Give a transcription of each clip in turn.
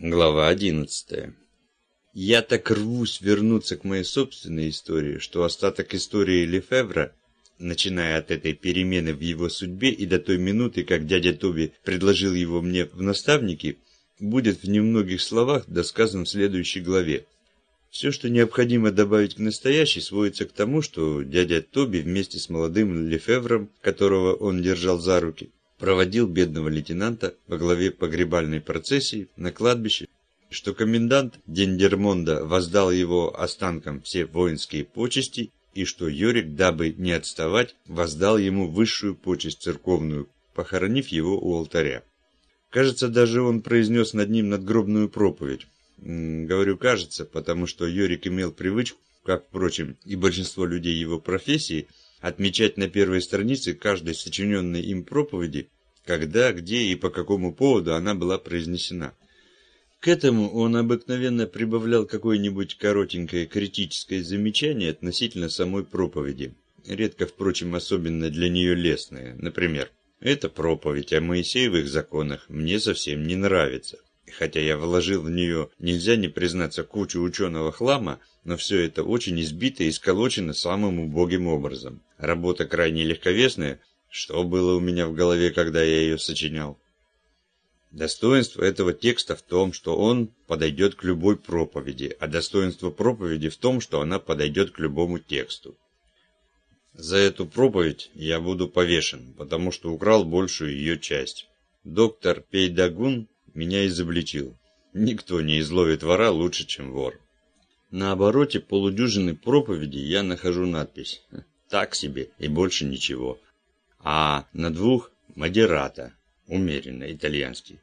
Глава 11. Я так рвусь вернуться к моей собственной истории, что остаток истории Лефевра, начиная от этой перемены в его судьбе и до той минуты, как дядя Тоби предложил его мне в наставники, будет в немногих словах досказан в следующей главе. Все, что необходимо добавить к настоящей, сводится к тому, что дядя Тоби вместе с молодым Лефевром, которого он держал за руки, проводил бедного лейтенанта во главе погребальной процессии на кладбище, что комендант Дендермонда воздал его останкам все воинские почести и что Йорик, дабы не отставать, воздал ему высшую почесть церковную, похоронив его у алтаря. Кажется, даже он произнес над ним надгробную проповедь. Говорю «кажется», потому что Йорик имел привычку, как, впрочем, и большинство людей его профессии, отмечать на первой странице каждой сочиненной им проповеди, когда, где и по какому поводу она была произнесена. К этому он обыкновенно прибавлял какое-нибудь коротенькое критическое замечание относительно самой проповеди, редко, впрочем, особенно для нее лестное. Например, «Эта проповедь о Моисеевых законах мне совсем не нравится». Хотя я вложил в нее, нельзя не признаться, кучу ученого хлама, но все это очень избито и сколочено самым убогим образом. Работа крайне легковесная, что было у меня в голове, когда я ее сочинял. Достоинство этого текста в том, что он подойдет к любой проповеди, а достоинство проповеди в том, что она подойдет к любому тексту. За эту проповедь я буду повешен, потому что украл большую ее часть. Доктор Пейдагун меня изобличил. Никто не изловит вора лучше, чем вор. На обороте полудюжины проповедей я нахожу надпись «Так себе» и больше ничего. А на двух «Модерата» умеренно итальянский.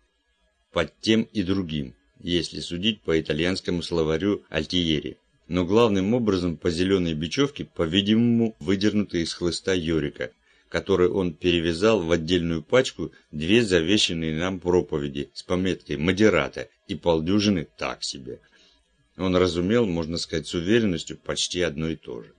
Под тем и другим, если судить по итальянскому словарю Альтиери. Но главным образом по зеленой бечевке, по-видимому, выдернутой из хлыста Йорика – который он перевязал в отдельную пачку две завещанные нам проповеди с пометкой «Модерата» и полдюжины «Так себе». Он разумел, можно сказать с уверенностью, почти одно и то же.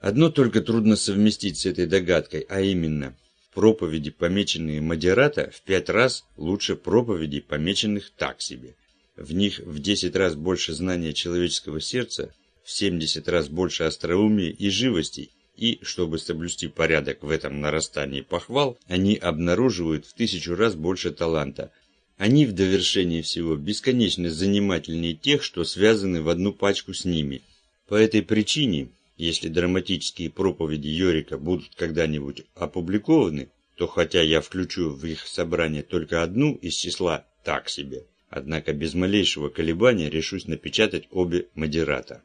Одно только трудно совместить с этой догадкой, а именно, проповеди, помеченные Модерата, в пять раз лучше проповедей, помеченных так себе. В них в десять раз больше знания человеческого сердца, в семьдесят раз больше остроумия и живости, и, чтобы соблюсти порядок в этом нарастании похвал, они обнаруживают в тысячу раз больше таланта. Они в довершении всего бесконечно занимательнее тех, что связаны в одну пачку с ними. По этой причине, если драматические проповеди Йорика будут когда-нибудь опубликованы, то хотя я включу в их собрание только одну из числа «так себе», однако без малейшего колебания решусь напечатать обе модерата.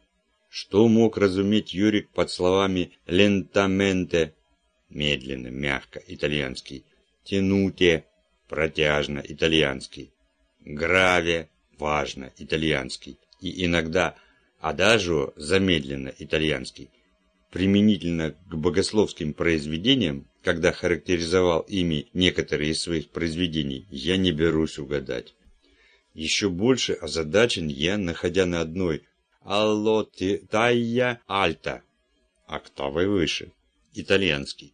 Что мог разуметь Юрик под словами «лентаменте» – медленно, мягко, итальянский, «тянуте» – протяжно, итальянский, «граве» – важно, итальянский, и иногда «адажио» – замедленно, итальянский. Применительно к богословским произведениям, когда характеризовал ими некоторые из своих произведений, я не берусь угадать. Еще больше озадачен я, находя на одной Аллотитайя альта. Октавой выше. Итальянский.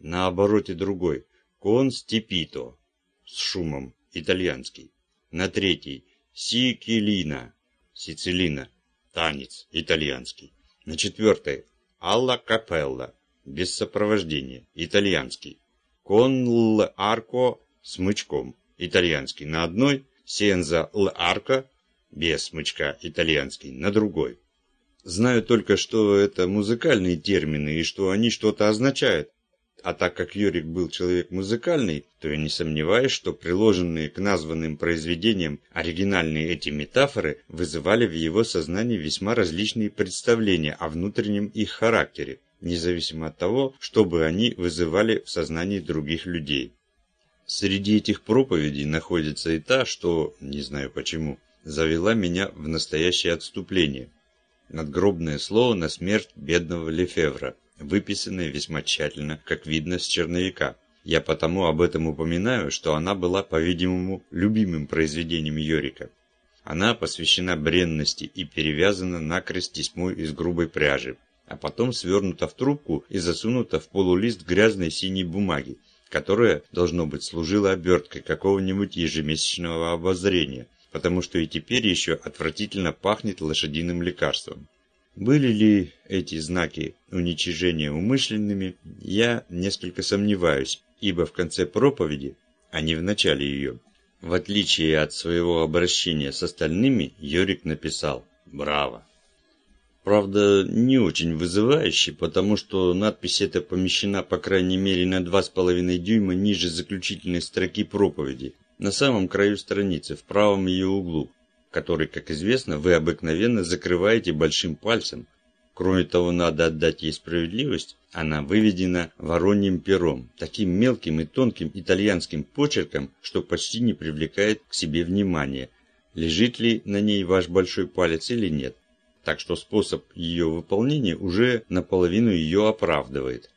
На обороте другой. Констипито. С шумом. Итальянский. На третий. Сикилина. Сицилина. Танец. Итальянский. На четвертой. Алла Капелла. Без сопровождения. Итальянский. Кон л арко смычком. Итальянский. На одной. Сенза л арко без смычка итальянский, на другой. Знаю только, что это музыкальные термины и что они что-то означают. А так как Юрик был человек музыкальный, то я не сомневаюсь, что приложенные к названным произведениям оригинальные эти метафоры вызывали в его сознании весьма различные представления о внутреннем их характере, независимо от того, что бы они вызывали в сознании других людей. Среди этих проповедей находится и та, что, не знаю почему, завела меня в настоящее отступление. Надгробное слово на смерть бедного Лефевра, выписанное весьма тщательно, как видно с черновика. Я потому об этом упоминаю, что она была, по-видимому, любимым произведением Йорика. Она посвящена бренности и перевязана накрест тесьмой из грубой пряжи, а потом свернута в трубку и засунута в полулист грязной синей бумаги, которая, должно быть, служила оберткой какого-нибудь ежемесячного обозрения, потому что и теперь еще отвратительно пахнет лошадиным лекарством. Были ли эти знаки уничижения умышленными, я несколько сомневаюсь, ибо в конце проповеди, а не в начале ее, в отличие от своего обращения с остальными, Йорик написал «Браво!». Правда, не очень вызывающе, потому что надпись эта помещена по крайней мере на 2,5 дюйма ниже заключительной строки проповеди, на самом краю страницы, в правом ее углу, который, как известно, вы обыкновенно закрываете большим пальцем. Кроме того, надо отдать ей справедливость, она выведена вороньим пером, таким мелким и тонким итальянским почерком, что почти не привлекает к себе внимания, лежит ли на ней ваш большой палец или нет так что способ ее выполнения уже наполовину ее оправдывает.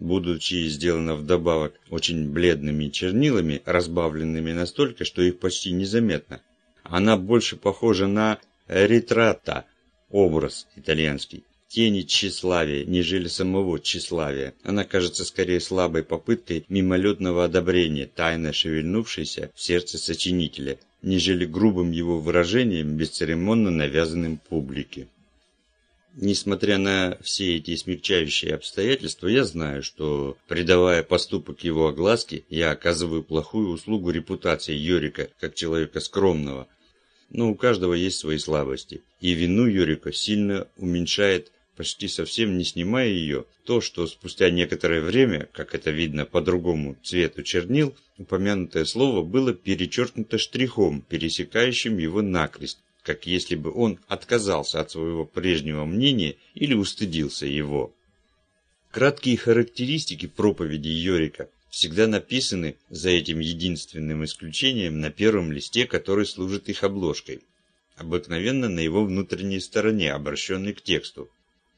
Будучи сделано вдобавок очень бледными чернилами, разбавленными настолько, что их почти незаметно, она больше похожа на ретрата, образ итальянский, тени тщеславия, нежели самого тщеславия. Она кажется скорее слабой попыткой мимолетного одобрения, тайно шевельнувшейся в сердце сочинителя, нежели грубым его выражением, бесцеремонно навязанным публике. Несмотря на все эти смягчающие обстоятельства, я знаю, что, придавая поступок его огласке, я оказываю плохую услугу репутации Йорика, как человека скромного. Но у каждого есть свои слабости, и вину Йорика сильно уменьшает почти совсем не снимая ее, то, что спустя некоторое время, как это видно по другому цвету чернил, упомянутое слово было перечеркнуто штрихом, пересекающим его накрест, как если бы он отказался от своего прежнего мнения или устыдился его. Краткие характеристики проповеди Йорика всегда написаны за этим единственным исключением на первом листе, который служит их обложкой, обыкновенно на его внутренней стороне, обращенной к тексту.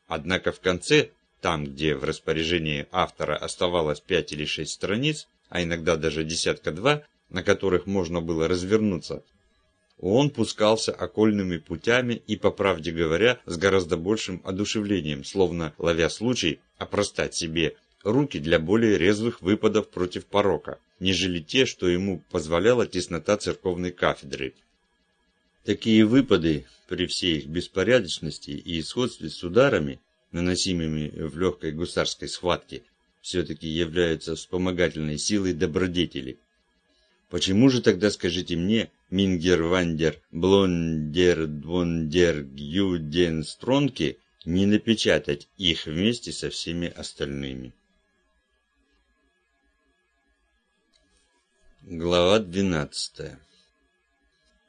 Однако в конце, там, где в распоряжении автора оставалось пять или шесть страниц, а иногда даже десятка-два, на которых можно было развернуться, он пускался окольными путями и, по правде говоря, с гораздо большим одушевлением, словно ловя случай опростать себе руки для более резвых выпадов против порока, нежели те, что ему позволяла теснота церковной кафедры. Такие выпады, при всей их беспорядочности и сходстве с ударами, наносимыми в легкой гусарской схватке, все-таки являются вспомогательной силой добродетели. Почему же тогда, скажите мне, Мингер Вандер Блондер Двондер Гюден Стронки не напечатать их вместе со всеми остальными? Глава двенадцатая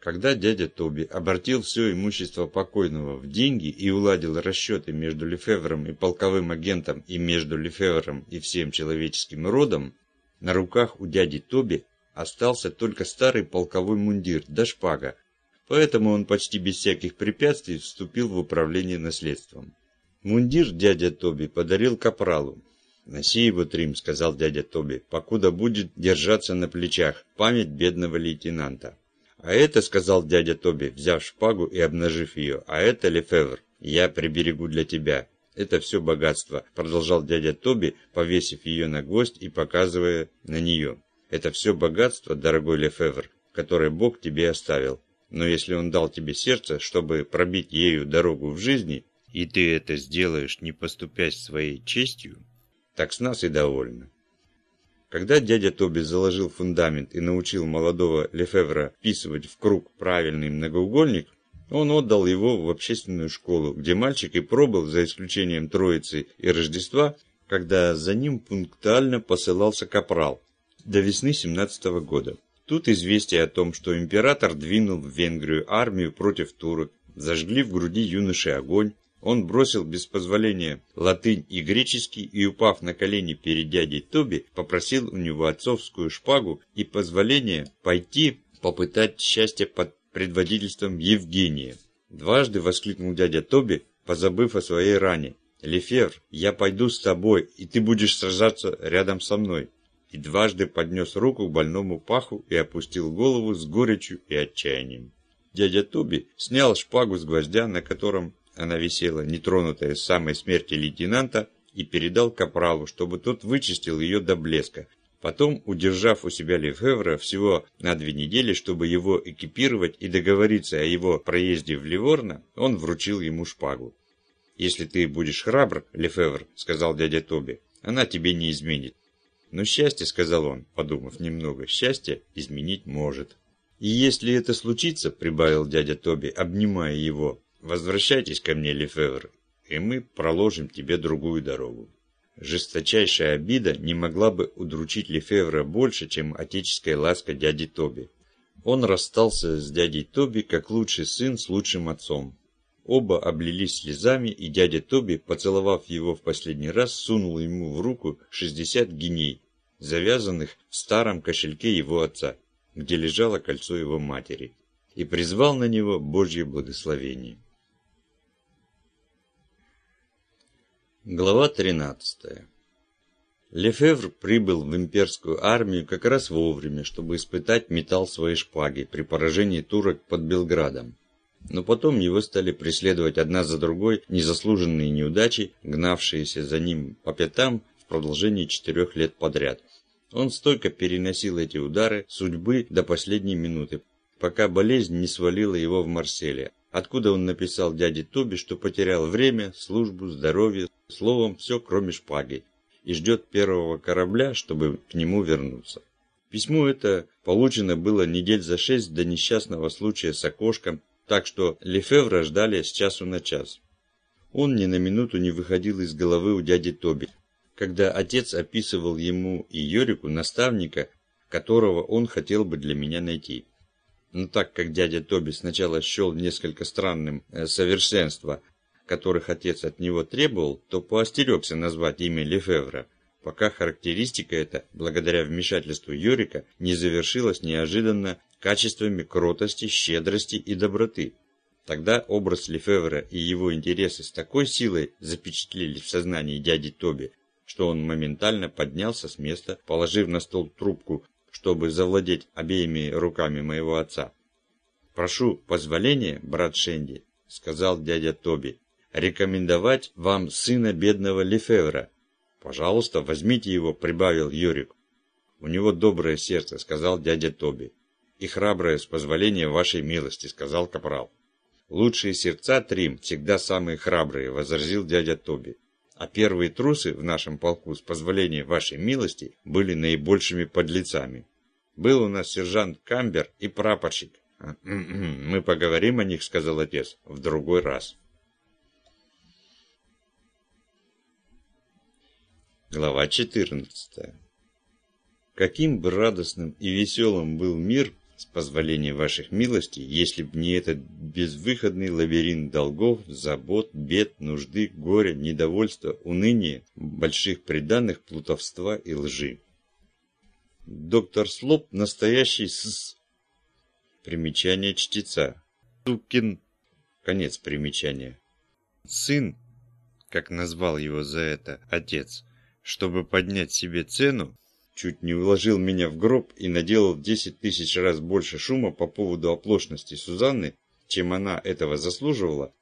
когда дядя Тоби обратил все имущество покойного в деньги и уладил расчеты между Лефевром и полковым агентом и между Лефевром и всем человеческим родом, на руках у дяди Тоби остался только старый полковой мундир да шпага, поэтому он почти без всяких препятствий вступил в управление наследством. Мундир дядя Тоби подарил капралу. «Носи его, Трим», — сказал дядя Тоби, — «покуда будет держаться на плечах память бедного лейтенанта». «А это, — сказал дядя Тоби, взяв шпагу и обнажив ее, — а это Лефевр, я приберегу для тебя. Это все богатство», — продолжал дядя Тоби, повесив ее на гвоздь и показывая на нее. «Это все богатство, дорогой Лефевр, которое Бог тебе оставил. Но если Он дал тебе сердце, чтобы пробить ею дорогу в жизни, и ты это сделаешь, не поступясь своей честью, так с нас и довольно». Когда дядя Тоби заложил фундамент и научил молодого Лефевра вписывать в круг правильный многоугольник, он отдал его в общественную школу, где мальчик и пробыл, за исключением Троицы и Рождества, когда за ним пунктуально посылался капрал, до весны 17 -го года. Тут известие о том, что император двинул в Венгрию армию против турок, зажгли в груди юноши огонь, он бросил без позволения латынь и греческий и, упав на колени перед дядей Тоби, попросил у него отцовскую шпагу и позволение пойти попытать счастье под предводительством Евгения. Дважды воскликнул дядя Тоби, позабыв о своей ране. «Лефевр, я пойду с тобой, и ты будешь сражаться рядом со мной». И дважды поднес руку к больному паху и опустил голову с горечью и отчаянием. Дядя Тоби снял шпагу с гвоздя, на котором она висела, нетронутая с самой смерти лейтенанта, и передал капралу, чтобы тот вычистил ее до блеска, Потом, удержав у себя Лефевра всего на две недели, чтобы его экипировать и договориться о его проезде в Ливорно, он вручил ему шпагу. «Если ты будешь храбр, Лефевр», — сказал дядя Тоби, — «она тебе не изменит». «Но счастье», — сказал он, подумав немного, — «счастье изменить может». «И если это случится», — прибавил дядя Тоби, обнимая его, — «возвращайтесь ко мне, Лефевр, и мы проложим тебе другую дорогу». Жесточайшая обида не могла бы удручить Лефевра больше, чем отеческая ласка дяди Тоби. Он расстался с дядей Тоби, как лучший сын с лучшим отцом. Оба облились слезами, и дядя Тоби, поцеловав его в последний раз, сунул ему в руку 60 гиней, завязанных в старом кошельке его отца, где лежало кольцо его матери, и призвал на него Божье благословение. Глава 13. Лефевр прибыл в имперскую армию как раз вовремя, чтобы испытать металл своей шпаги при поражении турок под Белградом. Но потом его стали преследовать одна за другой незаслуженные неудачи, гнавшиеся за ним по пятам в продолжении четырех лет подряд. Он столько переносил эти удары судьбы до последней минуты, пока болезнь не свалила его в Марселе, откуда он написал дяде Тоби, что потерял время, службу, здоровье, словом, все кроме шпаги, и ждет первого корабля, чтобы к нему вернуться. Письмо это получено было недель за шесть до несчастного случая с окошком, так что Лефевра ждали с часу на час. Он ни на минуту не выходил из головы у дяди Тоби, когда отец описывал ему и Йорику наставника, которого он хотел бы для меня найти. Но так как дядя Тоби сначала счел несколько странным э, совершенства, которых отец от него требовал, то поостерегся назвать имя Лефевра, пока характеристика эта, благодаря вмешательству Йорика, не завершилась неожиданно качествами кротости, щедрости и доброты. Тогда образ Лефевра и его интересы с такой силой запечатлелись в сознании дяди Тоби, что он моментально поднялся с места, положив на стол трубку чтобы завладеть обеими руками моего отца. «Прошу позволения, брат Шенди», — сказал дядя Тоби, — «рекомендовать вам сына бедного Лефевра. Пожалуйста, возьмите его», — прибавил Юрик. «У него доброе сердце», — сказал дядя Тоби. «И храброе, с позволения вашей милости», — сказал Капрал. «Лучшие сердца, Трим, всегда самые храбрые», — возразил дядя Тоби а первые трусы в нашем полку, с позволения вашей милости, были наибольшими подлецами. Был у нас сержант Камбер и прапорщик. Мы поговорим о них, сказал отец, в другой раз. Глава 14. Каким бы радостным и веселым был мир, с позволения ваших милостей, если б не этот безвыходный лабиринт долгов, забот, бед, нужды, горя, недовольства, уныния, больших преданных, плутовства и лжи. Доктор Слоп – настоящий с... Примечание чтеца. Сукин. Конец примечания. Сын, как назвал его за это отец, чтобы поднять себе цену, чуть не уложил меня в гроб и наделал в десять тысяч раз больше шума по поводу оплошности Сузанны, чем она этого заслуживала,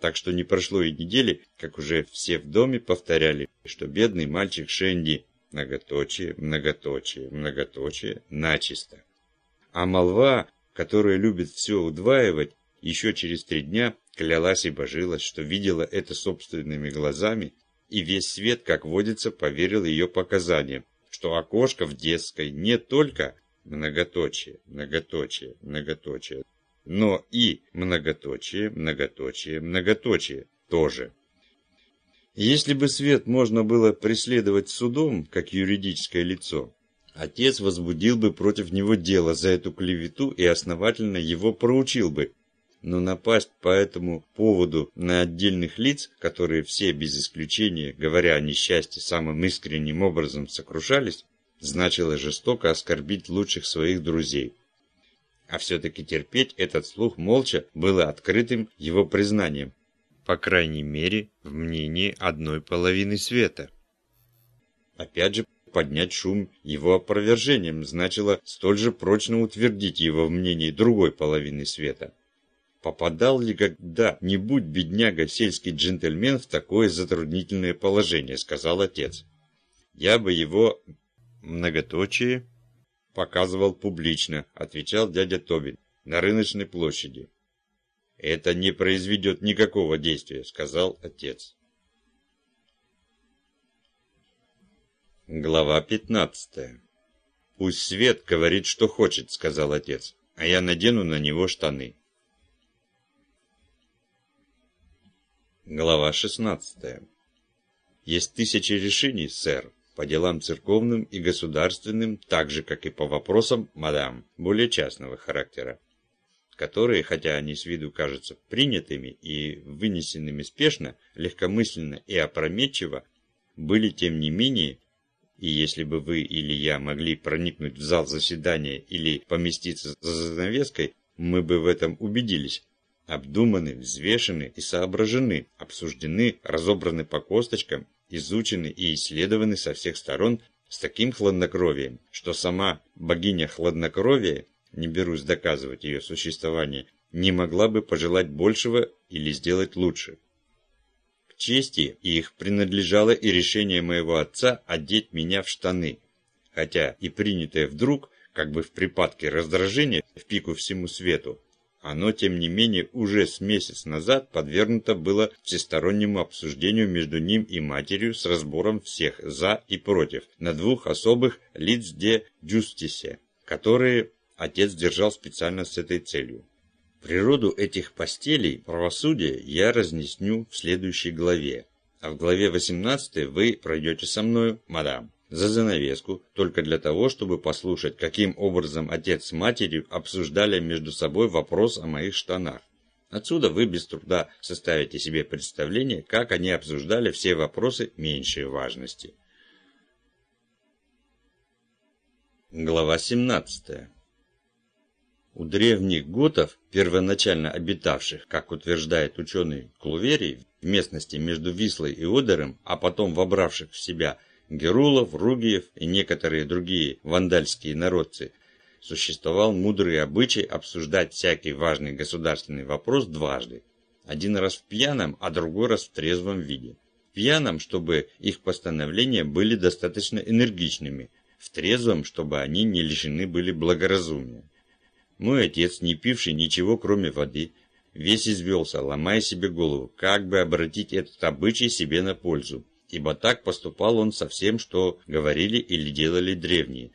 так что не прошло и недели, как уже все в доме повторяли, что бедный мальчик Шенди, многоточие, многоточие, многоточие, начисто. А молва, которая любит все удваивать, еще через три дня клялась и божилась, что видела это собственными глазами, и весь свет, как водится, поверил ее показаниям, что окошко в детской не только многоточие, многоточие, многоточие, но и многоточие, многоточие, многоточие тоже. Если бы свет можно было преследовать судом, как юридическое лицо, отец возбудил бы против него дело за эту клевету и основательно его проучил бы, но напасть по этому поводу на отдельных лиц, которые все без исключения, говоря о несчастье, самым искренним образом сокрушались, значило жестоко оскорбить лучших своих друзей. А все-таки терпеть этот слух молча было открытым его признанием, по крайней мере, в мнении одной половины света. Опять же, поднять шум его опровержением значило столь же прочно утвердить его в мнении другой половины света. Попадал ли когда-нибудь бедняга сельский джентльмен в такое затруднительное положение, сказал отец. Я бы его... Многоточие. Показывал публично, отвечал дядя Тобин, на рыночной площади. «Это не произведет никакого действия», — сказал отец. Глава пятнадцатая. «Пусть Свет говорит, что хочет», — сказал отец, — «а я надену на него штаны». Глава шестнадцатая. Есть тысячи решений, сэр, по делам церковным и государственным, так же, как и по вопросам, мадам, более частного характера которые, хотя они с виду кажутся принятыми и вынесенными спешно, легкомысленно и опрометчиво, были тем не менее, и если бы вы или я могли проникнуть в зал заседания или поместиться за занавеской, мы бы в этом убедились. Обдуманы, взвешены и соображены, обсуждены, разобраны по косточкам, изучены и исследованы со всех сторон с таким хладнокровием, что сама богиня хладнокровия не берусь доказывать ее существование, не могла бы пожелать большего или сделать лучше. К чести их принадлежало и решение моего отца одеть меня в штаны, хотя и принятое вдруг, как бы в припадке раздражения, в пику всему свету, оно, тем не менее, уже с месяц назад подвергнуто было всестороннему обсуждению между ним и матерью с разбором всех «за» и «против» на двух особых лиц де justice, которые отец держал специально с этой целью. Природу этих постелей правосудия я разнесню в следующей главе. А в главе 18 вы пройдете со мною, мадам, за занавеску, только для того, чтобы послушать, каким образом отец с матерью обсуждали между собой вопрос о моих штанах. Отсюда вы без труда составите себе представление, как они обсуждали все вопросы меньшей важности. Глава 17 у древних готов, первоначально обитавших, как утверждает ученый Клуверий, в местности между Вислой и Одером, а потом вобравших в себя Герулов, Ругиев и некоторые другие вандальские народцы, существовал мудрый обычай обсуждать всякий важный государственный вопрос дважды. Один раз в пьяном, а другой раз в трезвом виде. В пьяном, чтобы их постановления были достаточно энергичными, в трезвом, чтобы они не лишены были благоразумия. Мой отец, не пивший ничего кроме воды, весь извелся, ломая себе голову, как бы обратить этот обычай себе на пользу, ибо так поступал он со всем, что говорили или делали древние.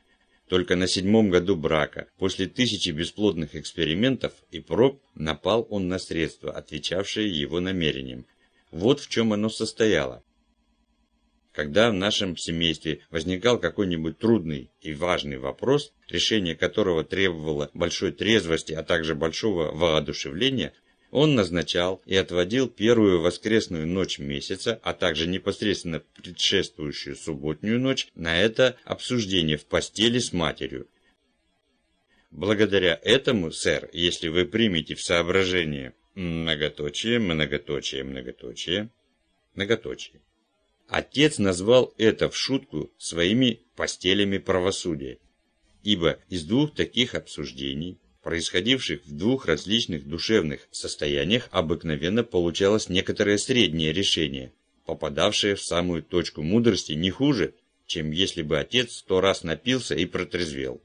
Только на седьмом году брака, после тысячи бесплодных экспериментов и проб, напал он на средства, отвечавшие его намерениям. Вот в чем оно состояло. Когда в нашем семействе возникал какой-нибудь трудный и важный вопрос, решение которого требовало большой трезвости, а также большого воодушевления, он назначал и отводил первую воскресную ночь месяца, а также непосредственно предшествующую субботнюю ночь на это обсуждение в постели с матерью. Благодаря этому, сэр, если вы примете в соображение многоточие, многоточие, многоточие, многоточие, Отец назвал это в шутку своими постелями правосудия, ибо из двух таких обсуждений, происходивших в двух различных душевных состояниях, обыкновенно получалось некоторое среднее решение, попадавшее в самую точку мудрости не хуже, чем если бы отец сто раз напился и протрезвел.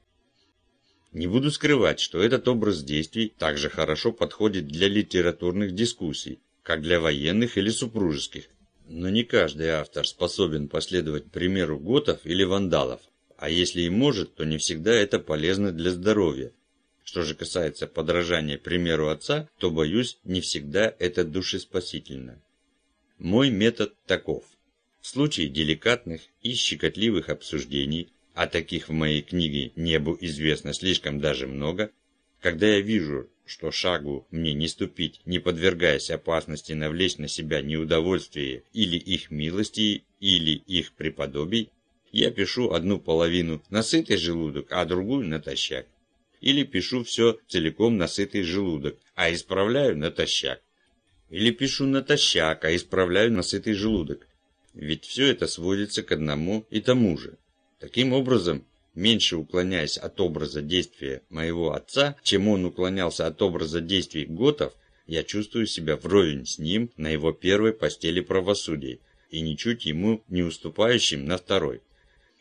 Не буду скрывать, что этот образ действий также хорошо подходит для литературных дискуссий, как для военных или супружеских, но не каждый автор способен последовать примеру готов или вандалов, а если и может, то не всегда это полезно для здоровья. Что же касается подражания примеру отца, то, боюсь, не всегда это душеспасительно. Мой метод таков. В случае деликатных и щекотливых обсуждений, а таких в моей книге небу известно слишком даже много, когда я вижу, что шагу мне не ступить, не подвергаясь опасности навлечь на себя неудовольствие или их милости, или их преподобий, я пишу одну половину на сытый желудок, а другую натощак. Или пишу все целиком на сытый желудок, а исправляю натощак. Или пишу натощак, а исправляю на сытый желудок. Ведь все это сводится к одному и тому же. Таким образом, меньше уклоняясь от образа действия моего отца, чем он уклонялся от образа действий готов, я чувствую себя вровень с ним на его первой постели правосудия и ничуть ему не уступающим на второй.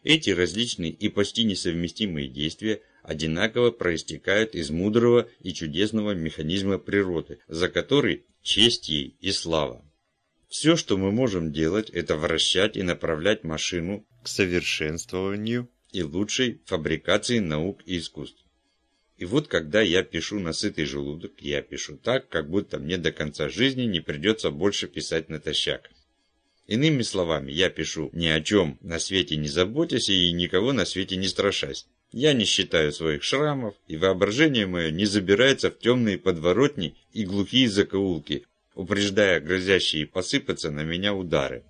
Эти различные и почти несовместимые действия одинаково проистекают из мудрого и чудесного механизма природы, за который честь ей и слава. Все, что мы можем делать, это вращать и направлять машину к совершенствованию и лучшей фабрикации наук и искусств. И вот когда я пишу на сытый желудок, я пишу так, как будто мне до конца жизни не придется больше писать натощак. Иными словами, я пишу ни о чем на свете не заботясь и никого на свете не страшась. Я не считаю своих шрамов, и воображение мое не забирается в темные подворотни и глухие закоулки, упреждая грозящие посыпаться на меня удары.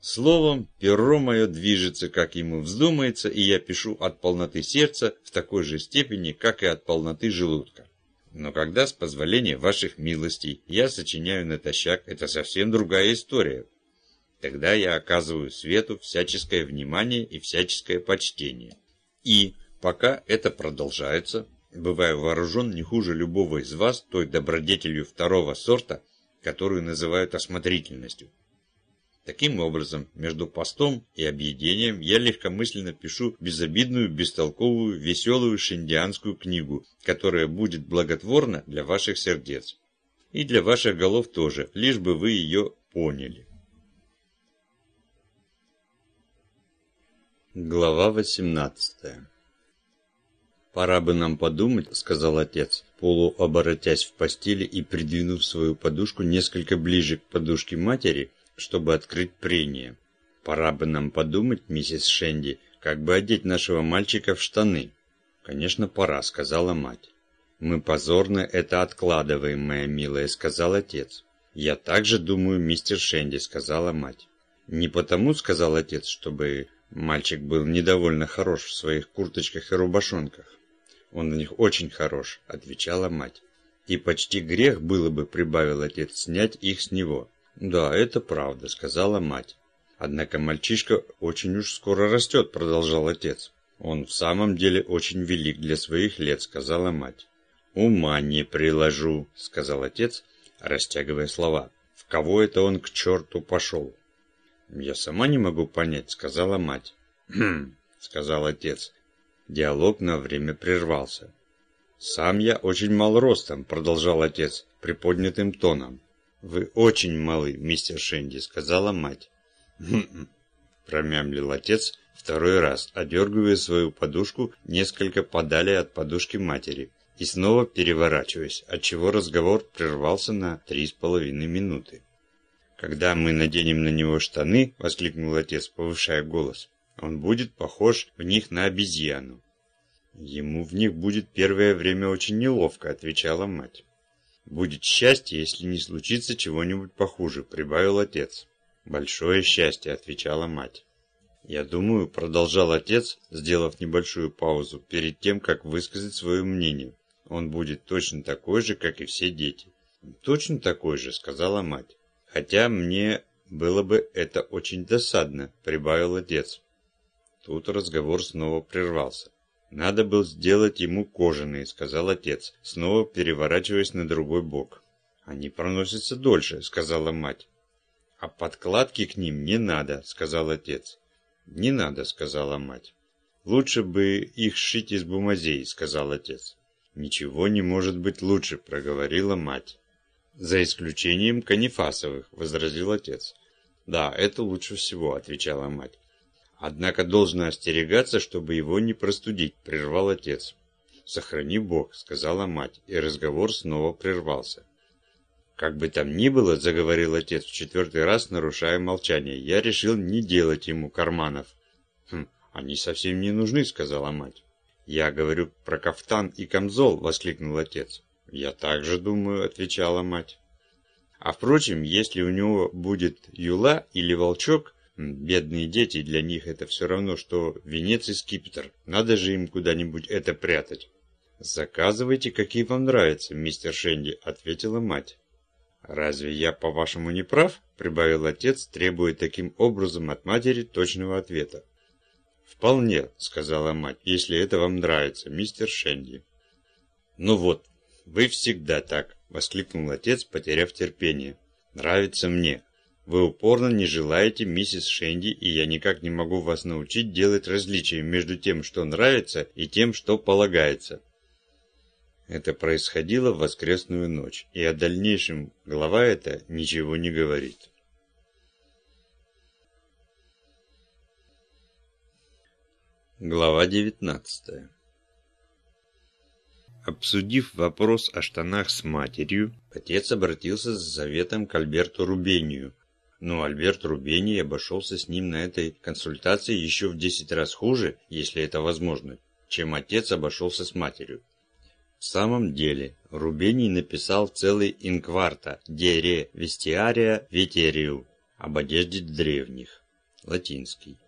Словом, перо мое движется, как ему вздумается, и я пишу от полноты сердца в такой же степени, как и от полноты желудка. Но когда, с позволения ваших милостей, я сочиняю натощак, это совсем другая история. Тогда я оказываю свету всяческое внимание и всяческое почтение. И, пока это продолжается, бываю вооружен не хуже любого из вас той добродетелью второго сорта, которую называют осмотрительностью. Таким образом, между постом и объедением я легкомысленно пишу безобидную, бестолковую, веселую шиндианскую книгу, которая будет благотворна для ваших сердец. И для ваших голов тоже, лишь бы вы ее поняли. Глава 18 «Пора бы нам подумать», — сказал отец, полуоборотясь в постели и придвинув свою подушку несколько ближе к подушке матери, чтобы открыть прение. «Пора бы нам подумать, миссис Шенди, как бы одеть нашего мальчика в штаны». «Конечно, пора», — сказала мать. «Мы позорно это откладываем, моя милая», — сказал отец. «Я также думаю, мистер Шенди», — сказала мать. «Не потому», — сказал отец, — «чтобы Мальчик был недовольно хорош в своих курточках и рубашонках. Он в них очень хорош, отвечала мать. И почти грех было бы, прибавил отец, снять их с него. Да, это правда, сказала мать. Однако мальчишка очень уж скоро растет, продолжал отец. Он в самом деле очень велик для своих лет, сказала мать. Ума не приложу, сказал отец, растягивая слова. В кого это он к черту пошел? «Я сама не могу понять», — сказала мать. «Хм», — сказал отец. Диалог на время прервался. «Сам я очень мал ростом», — продолжал отец приподнятым тоном. «Вы очень малы, мистер Шенди», — сказала мать. «Хм-хм», — промямлил отец второй раз, одергивая свою подушку несколько подали от подушки матери и снова переворачиваясь, отчего разговор прервался на три с половиной минуты. «Когда мы наденем на него штаны», — воскликнул отец, повышая голос, — «он будет похож в них на обезьяну». «Ему в них будет первое время очень неловко», — отвечала мать. «Будет счастье, если не случится чего-нибудь похуже», — прибавил отец. «Большое счастье», — отвечала мать. «Я думаю», — продолжал отец, сделав небольшую паузу, перед тем, как высказать свое мнение. «Он будет точно такой же, как и все дети». «Точно такой же», — сказала мать. Хотя мне было бы это очень досадно, прибавил отец. Тут разговор снова прервался. «Надо было сделать ему кожаные», — сказал отец, снова переворачиваясь на другой бок. «Они проносятся дольше», — сказала мать. «А подкладки к ним не надо», — сказал отец. «Не надо», — сказала мать. «Лучше бы их сшить из бумазей», — сказал отец. «Ничего не может быть лучше», — проговорила мать. «За исключением канифасовых», — возразил отец. «Да, это лучше всего», — отвечала мать. «Однако должно остерегаться, чтобы его не простудить», — прервал отец. «Сохрани Бог», — сказала мать, и разговор снова прервался. «Как бы там ни было», — заговорил отец в четвертый раз, нарушая молчание, — «я решил не делать ему карманов». «Хм, они совсем не нужны», — сказала мать. «Я говорю про кафтан и камзол», — воскликнул отец. «Я также думаю», — отвечала мать. «А впрочем, если у него будет юла или волчок, бедные дети, для них это все равно, что венец и скипетр. Надо же им куда-нибудь это прятать». «Заказывайте, какие вам нравятся, мистер Шенди», — ответила мать. «Разве я, по-вашему, не прав?» — прибавил отец, требуя таким образом от матери точного ответа. «Вполне», — сказала мать, — «если это вам нравится, мистер Шенди». «Ну вот, «Вы всегда так!» – воскликнул отец, потеряв терпение. «Нравится мне. Вы упорно не желаете миссис Шенди, и я никак не могу вас научить делать различия между тем, что нравится, и тем, что полагается. Это происходило в воскресную ночь, и о дальнейшем глава эта ничего не говорит. Глава 19 Обсудив вопрос о штанах с матерью, отец обратился с заветом к Альберту Рубению, но Альберт Рубений обошелся с ним на этой консультации еще в десять раз хуже, если это возможно, чем отец обошелся с матерью. В самом деле, Рубений написал целый инкварта «Дере вестиария ветерию» об одежде древних, латинский.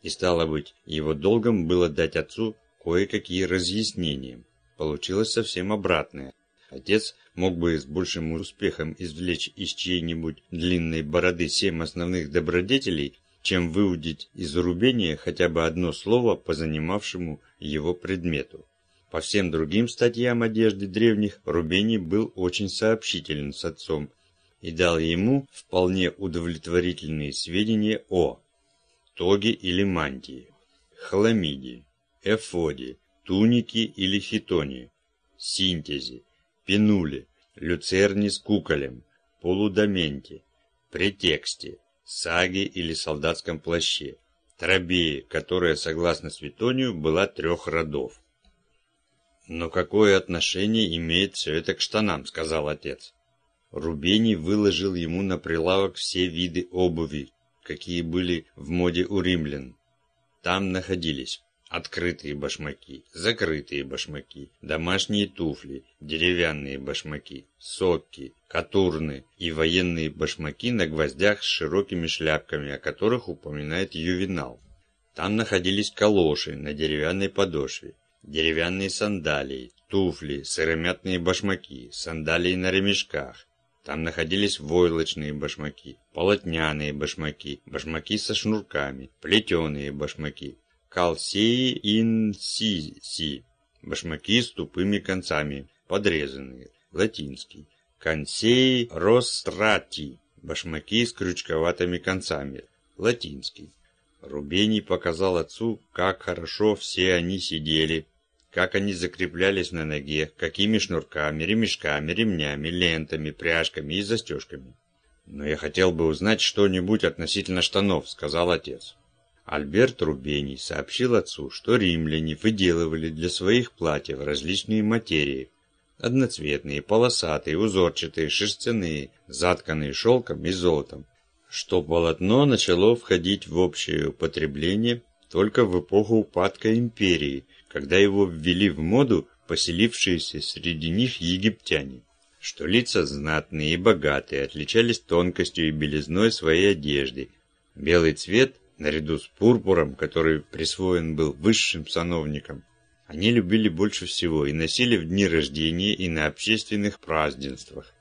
И стало быть, его долгом было дать отцу кое-какие разъяснения. Получилось совсем обратное. Отец мог бы с большим успехом извлечь из чьей-нибудь длинной бороды семь основных добродетелей, чем выудить из рубения хотя бы одно слово по занимавшему его предмету. По всем другим статьям одежды древних Рубений был очень сообщителен с отцом и дал ему вполне удовлетворительные сведения о тоге или мантии, хламиде, эфоде, тунике или хитоне, синтезе, пенуле, люцерне с куколем, полудаменте, претексте, саге или солдатском плаще, трабее, которая, согласно Светонию, была трех родов. «Но какое отношение имеет все это к штанам?» – сказал отец. Рубений выложил ему на прилавок все виды обуви, какие были в моде у римлян. Там находились Открытые башмаки, закрытые башмаки, домашние туфли, деревянные башмаки, сокки, катурны и военные башмаки на гвоздях с широкими шляпками, о которых упоминает Ювенал. Там находились калоши на деревянной подошве, деревянные сандалии, туфли, сыромятные башмаки, сандалии на ремешках. Там находились войлочные башмаки, полотняные башмаки, башмаки со шнурками, плетеные башмаки, Калсеи инсиси. Башмаки с тупыми концами, подрезанные. Латинский. Консеи рострати. Башмаки с крючковатыми концами. Латинский. Рубений показал отцу, как хорошо все они сидели, как они закреплялись на ноге, какими шнурками, ремешками, ремнями, лентами, пряжками и застежками. «Но я хотел бы узнать что-нибудь относительно штанов», — сказал отец. Альберт Рубений сообщил отцу, что римляне выделывали для своих платьев различные материи. Одноцветные, полосатые, узорчатые, шерстяные, затканные шелком и золотом. Что полотно начало входить в общее употребление только в эпоху упадка империи, когда его ввели в моду поселившиеся среди них египтяне. Что лица знатные и богатые отличались тонкостью и белизной своей одежды. Белый цвет наряду с пурпуром, который присвоен был высшим сановникам, они любили больше всего и носили в дни рождения и на общественных празднествах,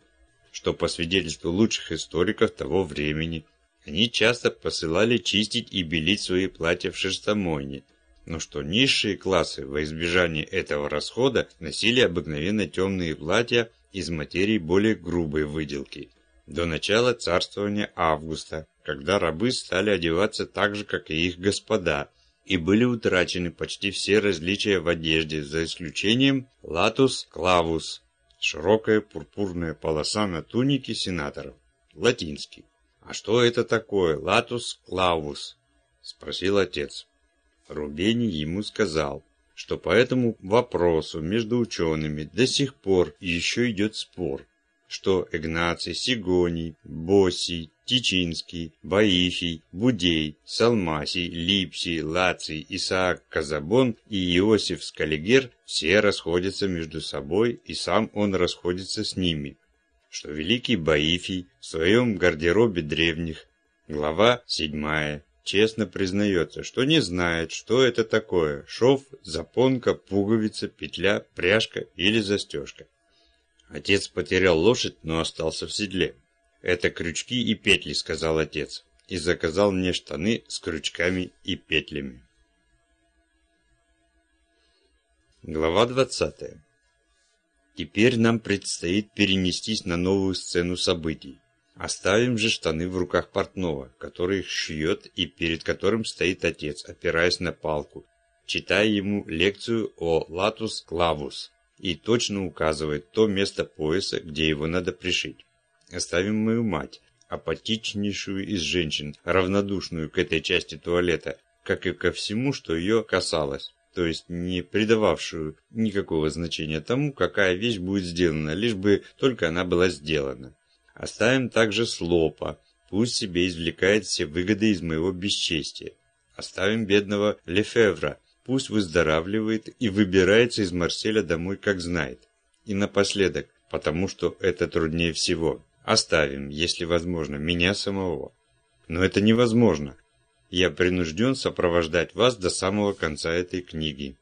что по свидетельству лучших историков того времени, они часто посылали чистить и белить свои платья в шерстомойне, но что низшие классы во избежание этого расхода носили обыкновенно темные платья из материи более грубой выделки. До начала царствования Августа когда рабы стали одеваться так же, как и их господа, и были утрачены почти все различия в одежде, за исключением латус клавус, широкая пурпурная полоса на тунике сенаторов, латинский. «А что это такое, латус клавус?» – спросил отец. Рубений ему сказал, что по этому вопросу между учеными до сих пор еще идет спор, что Игнаций, Сигоний, Босий, Тичинский, Баифий, Будей, Салмасий, Липсий, Лаций, Исаак Казабон и Иосиф Скалигер все расходятся между собой, и сам он расходится с ними. Что великий Баифий в своем гардеробе древних, глава 7, честно признается, что не знает, что это такое – шов, запонка, пуговица, петля, пряжка или застежка. Отец потерял лошадь, но остался в седле. «Это крючки и петли», — сказал отец, и заказал мне штаны с крючками и петлями. Глава 20. Теперь нам предстоит перенестись на новую сцену событий. Оставим же штаны в руках портного, который их шьет и перед которым стоит отец, опираясь на палку, читая ему лекцию о латус клавус и точно указывает то место пояса, где его надо пришить. Оставим мою мать, апатичнейшую из женщин, равнодушную к этой части туалета, как и ко всему, что ее касалось, то есть не придававшую никакого значения тому, какая вещь будет сделана, лишь бы только она была сделана. Оставим также Слопа, пусть себе извлекает все выгоды из моего бесчестия. Оставим бедного Лефевра, пусть выздоравливает и выбирается из Марселя домой, как знает. И напоследок, потому что это труднее всего, оставим, если возможно, меня самого. Но это невозможно. Я принужден сопровождать вас до самого конца этой книги.